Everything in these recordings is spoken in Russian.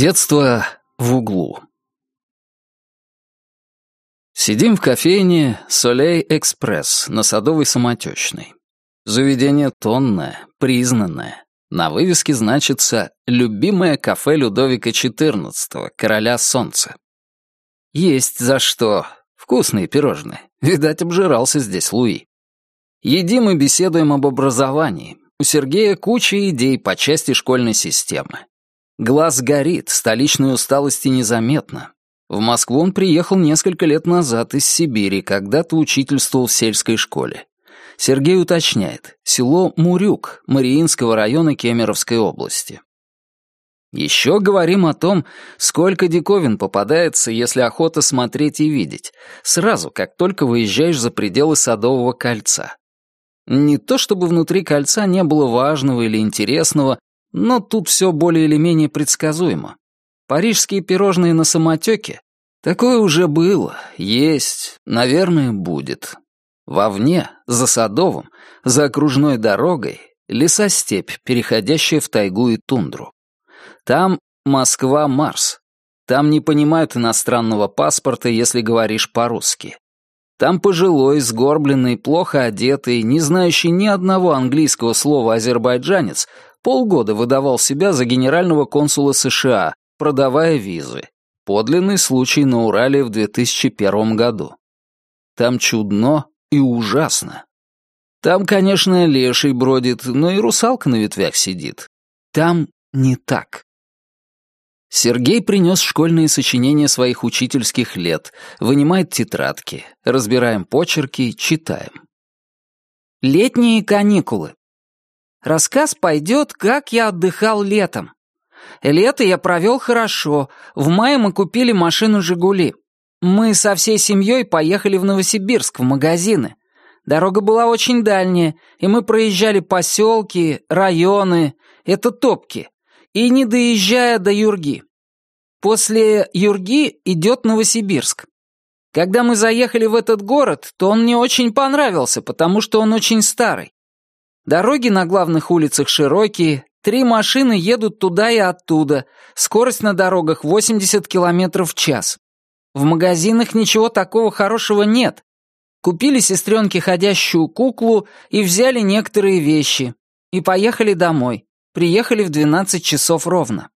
Детство в углу. Сидим в кофейне «Солей Экспресс» на Садовой Самотечной. Заведение тонное, признанное. На вывеске значится «Любимое кафе Людовика XIV, короля солнца». Есть за что. Вкусные пирожные. Видать, обжирался здесь Луи. Едим и беседуем об образовании. У Сергея куча идей по части школьной системы. Глаз горит, столичной усталости незаметно. В Москву он приехал несколько лет назад из Сибири, когда-то учительствовал в сельской школе. Сергей уточняет, село Мурюк, Мариинского района Кемеровской области. Еще говорим о том, сколько диковин попадается, если охота смотреть и видеть, сразу, как только выезжаешь за пределы Садового кольца. Не то чтобы внутри кольца не было важного или интересного, но тут все более или менее предсказуемо. Парижские пирожные на самотеке? Такое уже было, есть, наверное, будет. Вовне, за Садовым, за окружной дорогой, лесостепь, переходящая в тайгу и тундру. Там Москва-Марс. Там не понимают иностранного паспорта, если говоришь по-русски. Там пожилой, сгорбленный, плохо одетый, не знающий ни одного английского слова азербайджанец полгода выдавал себя за генерального консула США, продавая визы. Подлинный случай на Урале в 2001 году. Там чудно и ужасно. Там, конечно, леший бродит, но и русалка на ветвях сидит. Там не так. Сергей принес школьные сочинения своих учительских лет, вынимает тетрадки, разбираем почерки, читаем. Летние каникулы. Рассказ пойдет, как я отдыхал летом. Лето я провел хорошо. В мае мы купили машину «Жигули». Мы со всей семьей поехали в Новосибирск в магазины. Дорога была очень дальняя, и мы проезжали поселки, районы, это топки, и не доезжая до Юрги. После Юрги идет Новосибирск. Когда мы заехали в этот город, то он мне очень понравился, потому что он очень старый. Дороги на главных улицах широкие, три машины едут туда и оттуда, скорость на дорогах 80 км в час. В магазинах ничего такого хорошего нет. Купили сестренке ходящую куклу и взяли некоторые вещи. И поехали домой. Приехали в 12 часов ровно.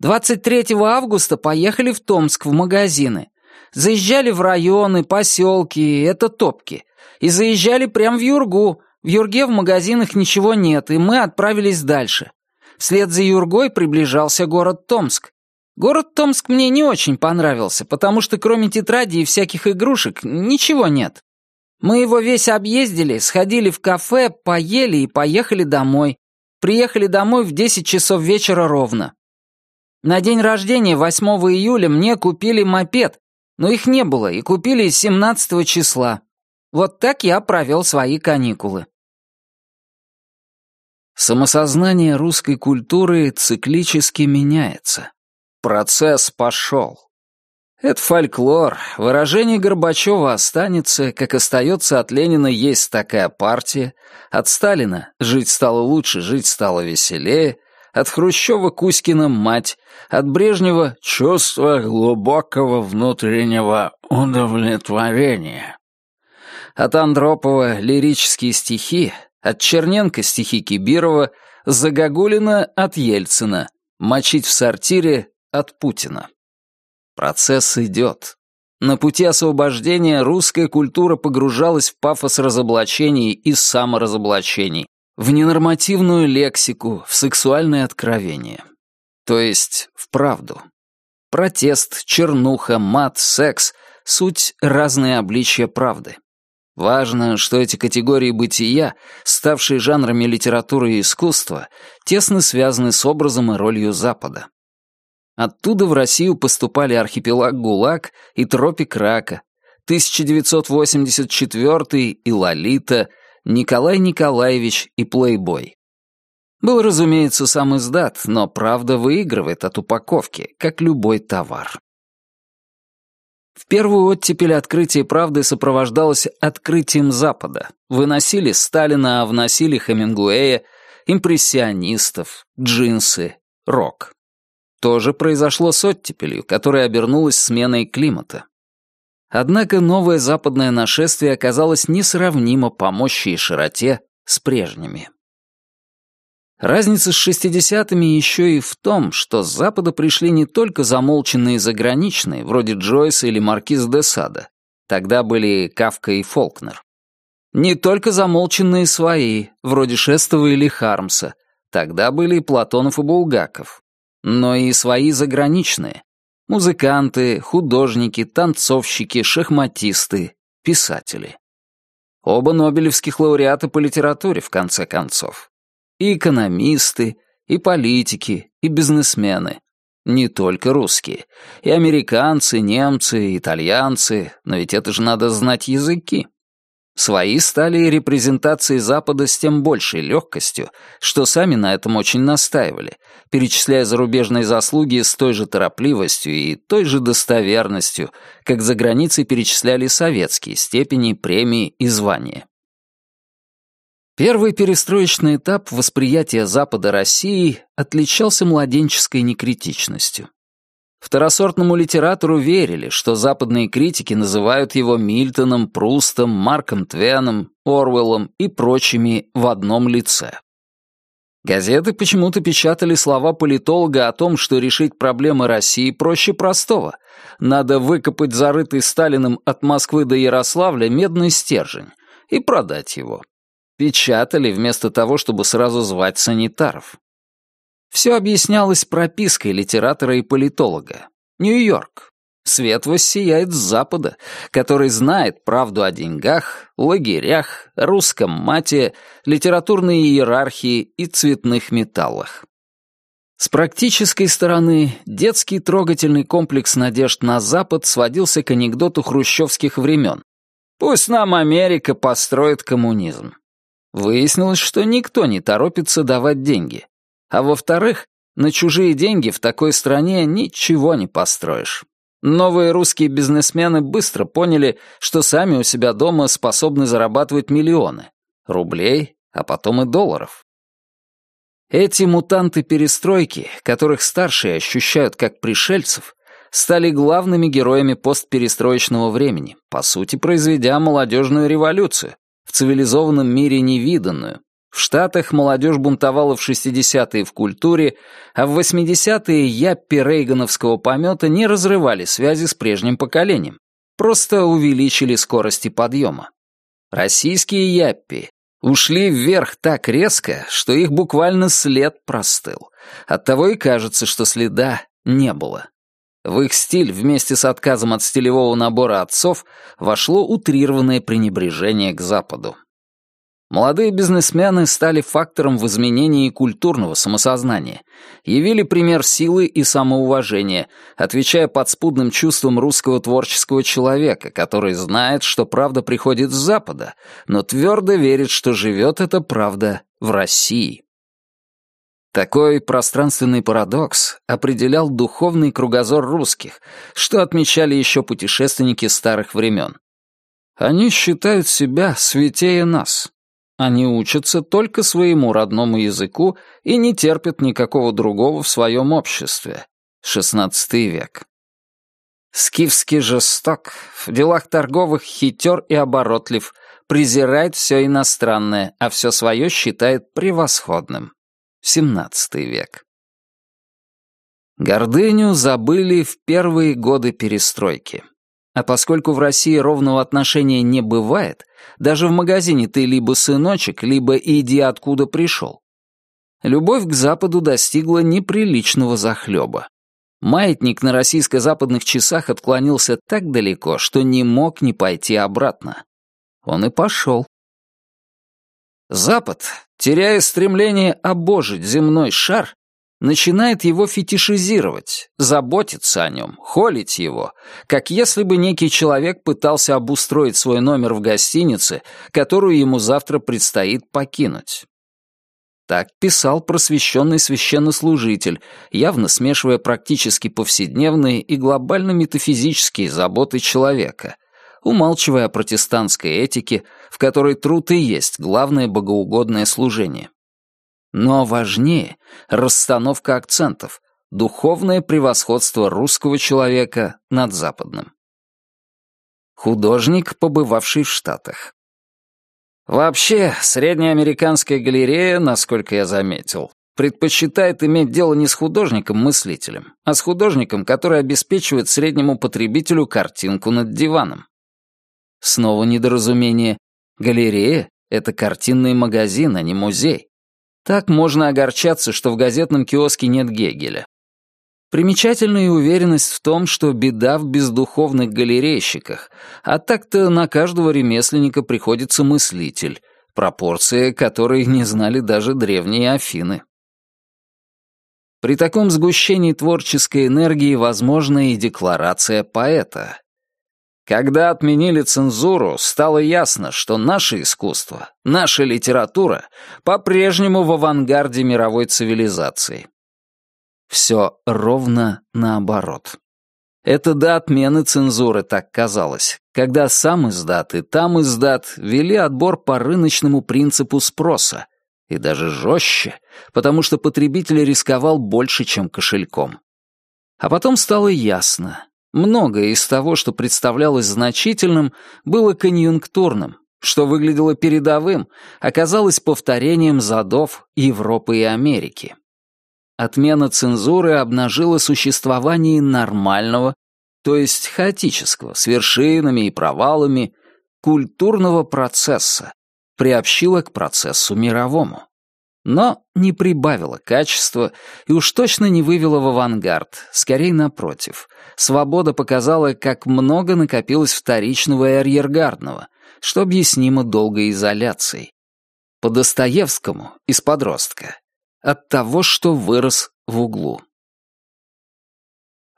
23 августа поехали в Томск в магазины. Заезжали в районы, поселки, это топки. И заезжали прямо в Юргу, в Юрге в магазинах ничего нет, и мы отправились дальше. Вслед за Юргой приближался город Томск. Город Томск мне не очень понравился, потому что кроме тетради и всяких игрушек ничего нет. Мы его весь объездили, сходили в кафе, поели и поехали домой. Приехали домой в 10 часов вечера ровно. На день рождения, 8 июля, мне купили мопед, но их не было, и купили 17 числа. Вот так я провел свои каникулы. Самосознание русской культуры циклически меняется. Процесс пошел. Это фольклор. Выражение Горбачева останется, как остается от Ленина «Есть такая партия», от Сталина «Жить стало лучше, жить стало веселее», от Хрущева Кузькина «Мать», от Брежнева «Чувство глубокого внутреннего удовлетворения». От Андропова лирические стихи, от Черненко стихи Кибирова, Загогулина от Ельцина, мочить в сортире от Путина. Процесс идет. На пути освобождения русская культура погружалась в пафос разоблачений и саморазоблачений, в ненормативную лексику, в сексуальное откровение. То есть в правду. Протест, чернуха, мат, секс — суть разные обличия правды. Важно, что эти категории бытия, ставшие жанрами литературы и искусства, тесно связаны с образом и ролью Запада. Оттуда в Россию поступали архипелаг ГУЛАГ и тропик Рака, 1984 и Лолита, Николай Николаевич и Плейбой. Был, разумеется, сам издат, но правда выигрывает от упаковки, как любой товар. В первую оттепель открытие правды сопровождалось открытием Запада. Выносили Сталина, а вносили Хемингуэя, импрессионистов, джинсы, рок. То же произошло с оттепелью, которая обернулась сменой климата. Однако новое западное нашествие оказалось несравнимо по мощи и широте с прежними. Разница с шестидесятыми еще и в том, что с Запада пришли не только замолченные заграничные, вроде Джойса или Маркиз де Сада, тогда были Кавка и Фолкнер. Не только замолченные свои, вроде Шестова или Хармса, тогда были и Платонов и Булгаков, но и свои заграничные, музыканты, художники, танцовщики, шахматисты, писатели. Оба нобелевских лауреата по литературе, в конце концов. И экономисты, и политики, и бизнесмены. Не только русские. И американцы, немцы, итальянцы. Но ведь это же надо знать языки. Свои стали репрезентацией Запада с тем большей легкостью, что сами на этом очень настаивали, перечисляя зарубежные заслуги с той же торопливостью и той же достоверностью, как за границей перечисляли советские степени, премии и звания. Первый перестроечный этап восприятия Запада России отличался младенческой некритичностью. Второсортному литератору верили, что западные критики называют его Мильтоном, Прустом, Марком Твеном, Орвеллом и прочими в одном лице. Газеты почему-то печатали слова политолога о том, что решить проблемы России проще простого. Надо выкопать зарытый Сталиным от Москвы до Ярославля медный стержень и продать его. Печатали вместо того, чтобы сразу звать санитаров. Все объяснялось пропиской литератора и политолога. Нью-Йорк. Свет воссияет с запада, который знает правду о деньгах, лагерях, русском мате, литературной иерархии и цветных металлах. С практической стороны, детский трогательный комплекс надежд на Запад сводился к анекдоту хрущевских времен. «Пусть нам Америка построит коммунизм». Выяснилось, что никто не торопится давать деньги. А во-вторых, на чужие деньги в такой стране ничего не построишь. Новые русские бизнесмены быстро поняли, что сами у себя дома способны зарабатывать миллионы. Рублей, а потом и долларов. Эти мутанты перестройки, которых старшие ощущают как пришельцев, стали главными героями постперестроечного времени, по сути произведя молодежную революцию, в цивилизованном мире невиданную. В Штатах молодежь бунтовала в 60-е в культуре, а в 80-е яппи рейгановского помета не разрывали связи с прежним поколением, просто увеличили скорости подъема. Российские яппи ушли вверх так резко, что их буквально след простыл. Оттого и кажется, что следа не было. В их стиль вместе с отказом от стилевого набора отцов вошло утрированное пренебрежение к Западу. Молодые бизнесмены стали фактором в изменении культурного самосознания, явили пример силы и самоуважения, отвечая подспудным чувствам русского творческого человека, который знает, что правда приходит с Запада, но твердо верит, что живет эта правда в России. Такой пространственный парадокс определял духовный кругозор русских, что отмечали еще путешественники старых времен. Они считают себя святее нас. Они учатся только своему родному языку и не терпят никакого другого в своем обществе. XVI век. Скифский жесток, в делах торговых хитер и оборотлив, презирает все иностранное, а все свое считает превосходным. XVII век. Гордыню забыли в первые годы перестройки. А поскольку в России ровного отношения не бывает, даже в магазине ты либо сыночек, либо иди откуда пришел. Любовь к Западу достигла неприличного захлеба. Маятник на российско-западных часах отклонился так далеко, что не мог не пойти обратно. Он и пошел. Запад, теряя стремление обожить земной шар, начинает его фетишизировать, заботиться о нем, холить его, как если бы некий человек пытался обустроить свой номер в гостинице, которую ему завтра предстоит покинуть. Так писал просвещенный священнослужитель, явно смешивая практически повседневные и глобально-метафизические заботы человека — умалчивая о протестантской этике, в которой труд и есть главное богоугодное служение. Но важнее расстановка акцентов, духовное превосходство русского человека над западным. Художник, побывавший в Штатах. Вообще, средняя американская галерея, насколько я заметил, предпочитает иметь дело не с художником-мыслителем, а с художником, который обеспечивает среднему потребителю картинку над диваном. Снова недоразумение. Галерея — это картинный магазин, а не музей. Так можно огорчаться, что в газетном киоске нет Гегеля. Примечательна и уверенность в том, что беда в бездуховных галерейщиках, а так-то на каждого ремесленника приходится мыслитель, пропорции которой не знали даже древние Афины. При таком сгущении творческой энергии возможна и декларация поэта. Когда отменили цензуру, стало ясно, что наше искусство, наша литература по-прежнему в авангарде мировой цивилизации. Все ровно наоборот. Это до отмены цензуры так казалось, когда сам издат и там издат вели отбор по рыночному принципу спроса, и даже жестче, потому что потребитель рисковал больше, чем кошельком. А потом стало ясно, Многое из того, что представлялось значительным, было конъюнктурным, что выглядело передовым, оказалось повторением задов Европы и Америки. Отмена цензуры обнажила существование нормального, то есть хаотического, с вершинами и провалами, культурного процесса, приобщила к процессу мировому но не прибавила качества и уж точно не вывела в авангард, скорее напротив. Свобода показала, как много накопилось вторичного и арьергардного, что объяснимо долгой изоляцией. По Достоевскому из подростка. От того, что вырос в углу.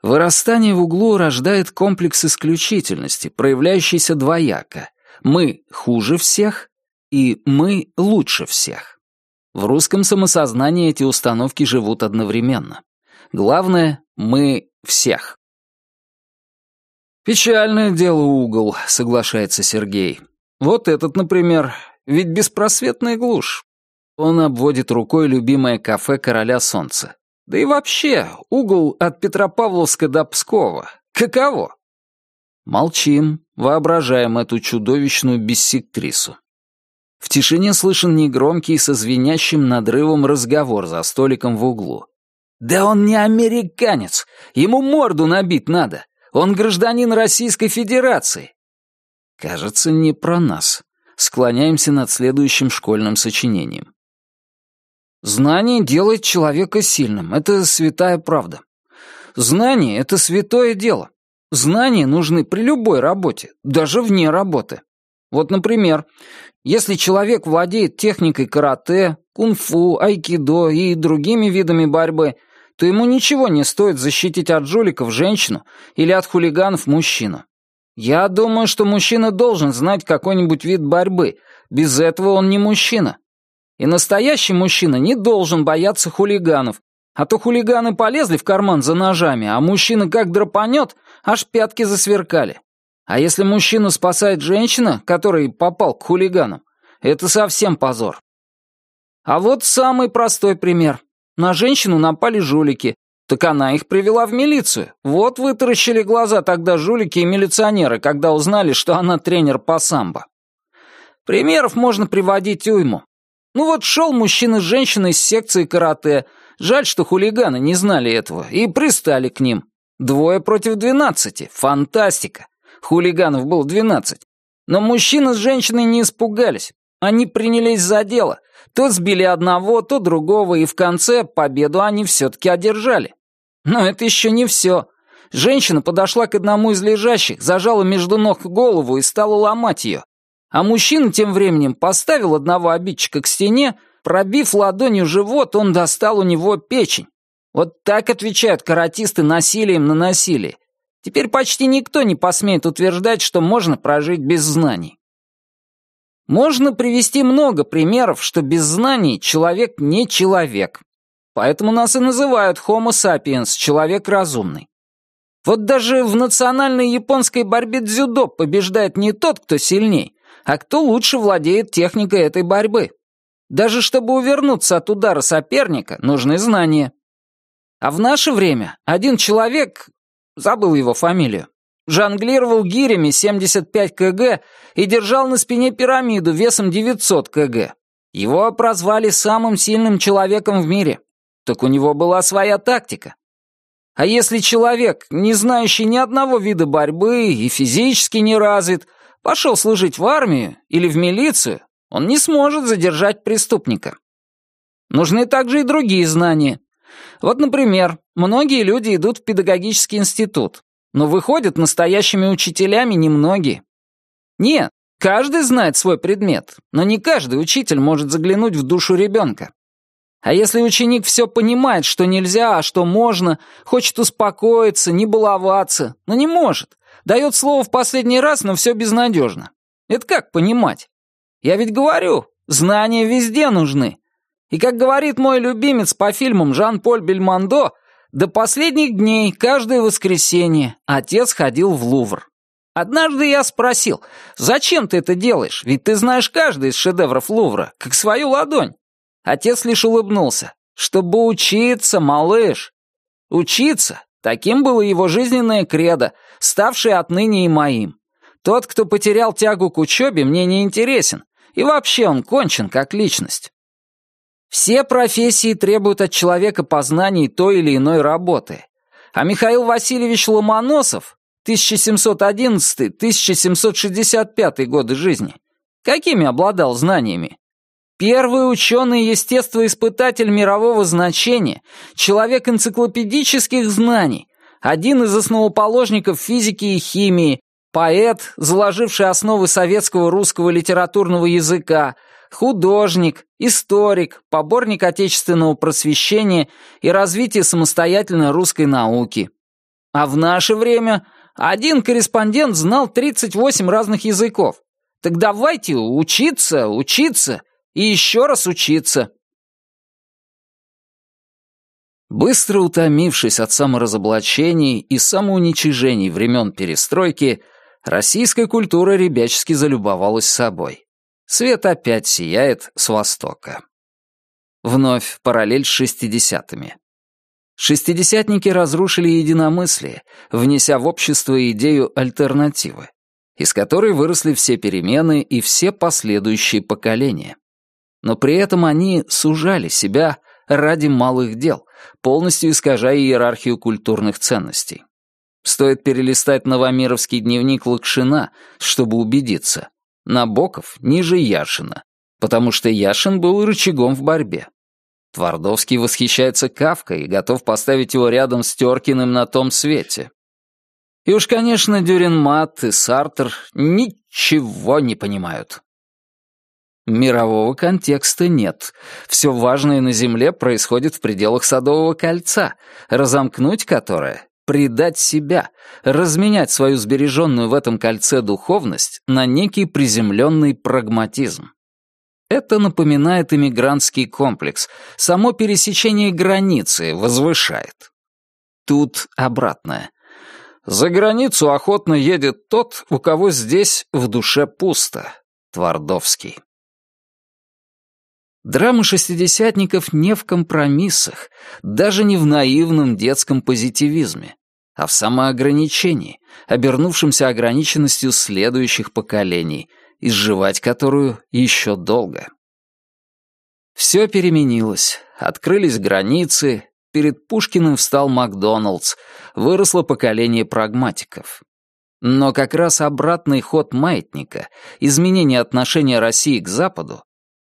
Вырастание в углу рождает комплекс исключительности, проявляющийся двояко. Мы хуже всех и мы лучше всех. В русском самосознании эти установки живут одновременно. Главное — мы всех. «Печальное дело угол», — соглашается Сергей. «Вот этот, например, ведь беспросветная глушь». Он обводит рукой любимое кафе «Короля солнца». Да и вообще, угол от Петропавловска до Пскова. Каково? Молчим, воображаем эту чудовищную биссектрису. В тишине слышен негромкий со звенящим надрывом разговор за столиком в углу. «Да он не американец! Ему морду набить надо! Он гражданин Российской Федерации!» Кажется, не про нас. Склоняемся над следующим школьным сочинением. Знание делает человека сильным. Это святая правда. Знание — это святое дело. Знания нужны при любой работе, даже вне работы. Вот, например, если человек владеет техникой карате, кунг-фу, айкидо и другими видами борьбы, то ему ничего не стоит защитить от жуликов женщину или от хулиганов мужчину. Я думаю, что мужчина должен знать какой-нибудь вид борьбы, без этого он не мужчина. И настоящий мужчина не должен бояться хулиганов, а то хулиганы полезли в карман за ножами, а мужчина как драпанет, аж пятки засверкали. А если мужчину спасает женщина, который попал к хулиганам, это совсем позор. А вот самый простой пример. На женщину напали жулики, так она их привела в милицию. Вот вытаращили глаза тогда жулики и милиционеры, когда узнали, что она тренер по самбо. Примеров можно приводить уйму. Ну вот шел мужчина с женщиной из секции карате. Жаль, что хулиганы не знали этого и пристали к ним. Двое против двенадцати. Фантастика. Хулиганов было двенадцать. Но мужчина с женщиной не испугались. Они принялись за дело. То сбили одного, то другого, и в конце победу они все-таки одержали. Но это еще не все. Женщина подошла к одному из лежащих, зажала между ног голову и стала ломать ее. А мужчина тем временем поставил одного обидчика к стене, пробив ладонью живот, он достал у него печень. Вот так отвечают каратисты насилием на насилие. Теперь почти никто не посмеет утверждать, что можно прожить без знаний. Можно привести много примеров, что без знаний человек не человек. Поэтому нас и называют Homo sapiens, человек разумный. Вот даже в национальной японской борьбе дзюдо побеждает не тот, кто сильней, а кто лучше владеет техникой этой борьбы. Даже чтобы увернуться от удара соперника, нужны знания. А в наше время один человек, забыл его фамилию, жонглировал гирями 75 кг и держал на спине пирамиду весом 900 кг. Его прозвали самым сильным человеком в мире. Так у него была своя тактика. А если человек, не знающий ни одного вида борьбы и физически не развит, пошел служить в армию или в милицию, он не сможет задержать преступника. Нужны также и другие знания. Вот, например, многие люди идут в педагогический институт, но выходят настоящими учителями немногие. Нет, каждый знает свой предмет, но не каждый учитель может заглянуть в душу ребенка. А если ученик все понимает, что нельзя, а что можно, хочет успокоиться, не баловаться, но не может, дает слово в последний раз, но все безнадежно. Это как понимать? Я ведь говорю, знания везде нужны. И как говорит мой любимец по фильмам Жан-Поль Бельмондо, до последних дней, каждое воскресенье, отец ходил в Лувр. Однажды я спросил, зачем ты это делаешь, ведь ты знаешь каждый из шедевров Лувра, как свою ладонь. Отец лишь улыбнулся. «Чтобы учиться, малыш!» Учиться — таким было его жизненное кредо, ставшее отныне и моим. Тот, кто потерял тягу к учебе, мне не интересен, и вообще он кончен как личность. Все профессии требуют от человека познаний той или иной работы. А Михаил Васильевич Ломоносов, 1711-1765 годы жизни, какими обладал знаниями? Первый ученый-естествоиспытатель мирового значения, человек энциклопедических знаний, один из основоположников физики и химии, поэт, заложивший основы советского русского литературного языка, художник, историк, поборник отечественного просвещения и развития самостоятельной русской науки. А в наше время один корреспондент знал 38 разных языков. Так давайте учиться, учиться и еще раз учиться. Быстро утомившись от саморазоблачений и самоуничижений времен перестройки, российская культура ребячески залюбовалась собой. Свет опять сияет с востока. Вновь параллель с шестидесятыми. Шестидесятники разрушили единомыслие, внеся в общество идею альтернативы, из которой выросли все перемены и все последующие поколения. Но при этом они сужали себя ради малых дел, полностью искажая иерархию культурных ценностей. Стоит перелистать новомировский дневник Лакшина, чтобы убедиться. Набоков ниже Яшина, потому что Яшин был рычагом в борьбе. Твардовский восхищается Кавкой и готов поставить его рядом с Теркиным на том свете. И уж, конечно, Дюренмат и Сартер ничего не понимают. Мирового контекста нет. Все важное на Земле происходит в пределах Садового кольца, разомкнуть которое предать себя, разменять свою сбереженную в этом кольце духовность на некий приземленный прагматизм. Это напоминает иммигрантский комплекс. Само пересечение границы возвышает. Тут обратное. За границу охотно едет тот, у кого здесь в душе пусто. Твардовский. Драма шестидесятников не в компромиссах, даже не в наивном детском позитивизме, а в самоограничении, обернувшемся ограниченностью следующих поколений, изживать которую еще долго. Все переменилось, открылись границы, перед Пушкиным встал Макдоналдс, выросло поколение прагматиков. Но как раз обратный ход маятника, изменение отношения России к Западу,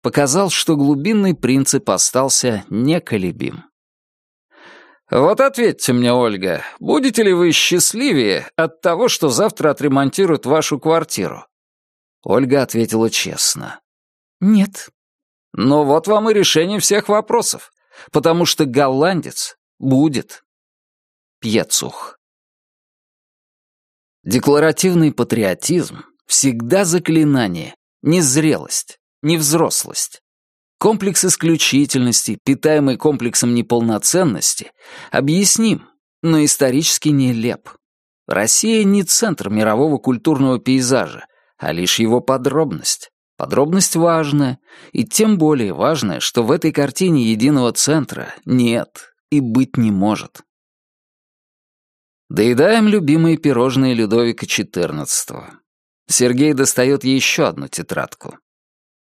показал, что глубинный принцип остался неколебим. «Вот ответьте мне, Ольга, будете ли вы счастливее от того, что завтра отремонтируют вашу квартиру?» Ольга ответила честно. «Нет». «Но вот вам и решение всех вопросов, потому что голландец будет». Пьецух. Декларативный патриотизм всегда заклинание, незрелость невзрослость. Комплекс исключительности, питаемый комплексом неполноценности, объясним, но исторически нелеп. Россия не центр мирового культурного пейзажа, а лишь его подробность. Подробность важная, и тем более важная, что в этой картине единого центра нет, и быть не может. Доедаем любимые пирожные Людовика XIV. Сергей достает еще одну тетрадку.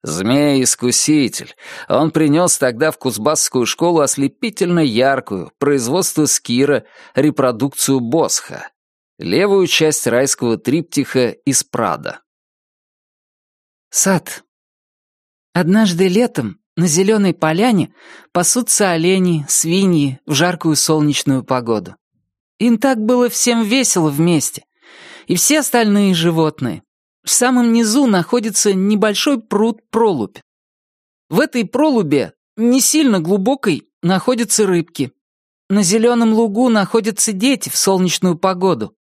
Змей-искуситель. Он принес тогда в Кузбасскую школу ослепительно яркую, производство Скира, репродукцию Босха. Левую часть райского триптиха из Прада. Сад. Однажды летом на зеленой поляне пасутся олени, свиньи в жаркую солнечную погоду. Им так было всем весело вместе. И все остальные животные. В самом низу находится небольшой пруд-пролубь. В этой пролубе, не сильно глубокой, находятся рыбки. На зеленом лугу находятся дети в солнечную погоду.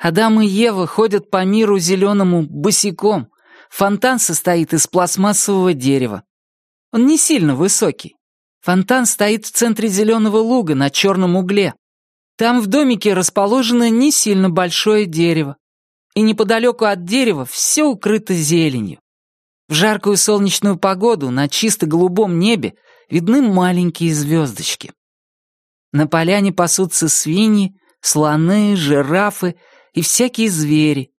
Адам и Ева ходят по миру зеленому босиком. Фонтан состоит из пластмассового дерева. Он не сильно высокий. Фонтан стоит в центре зеленого луга на черном угле. Там в домике расположено не сильно большое дерево. И неподалеку от дерева все укрыто зеленью. В жаркую солнечную погоду на чисто голубом небе видны маленькие звездочки. На поляне пасутся свиньи, слоны, жирафы и всякие звери.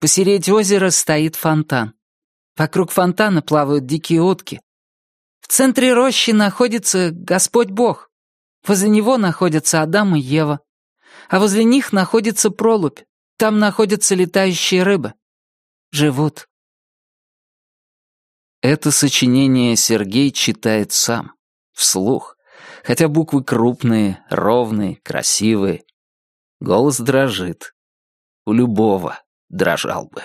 Посередь озера стоит фонтан. Вокруг фонтана плавают дикие утки, в центре рощи находится Господь Бог. Возле него находятся Адам и Ева. А возле них находится пролубь. Там находятся летающие рыбы. Живут. Это сочинение Сергей читает сам, вслух, хотя буквы крупные, ровные, красивые. Голос дрожит. У любого дрожал бы.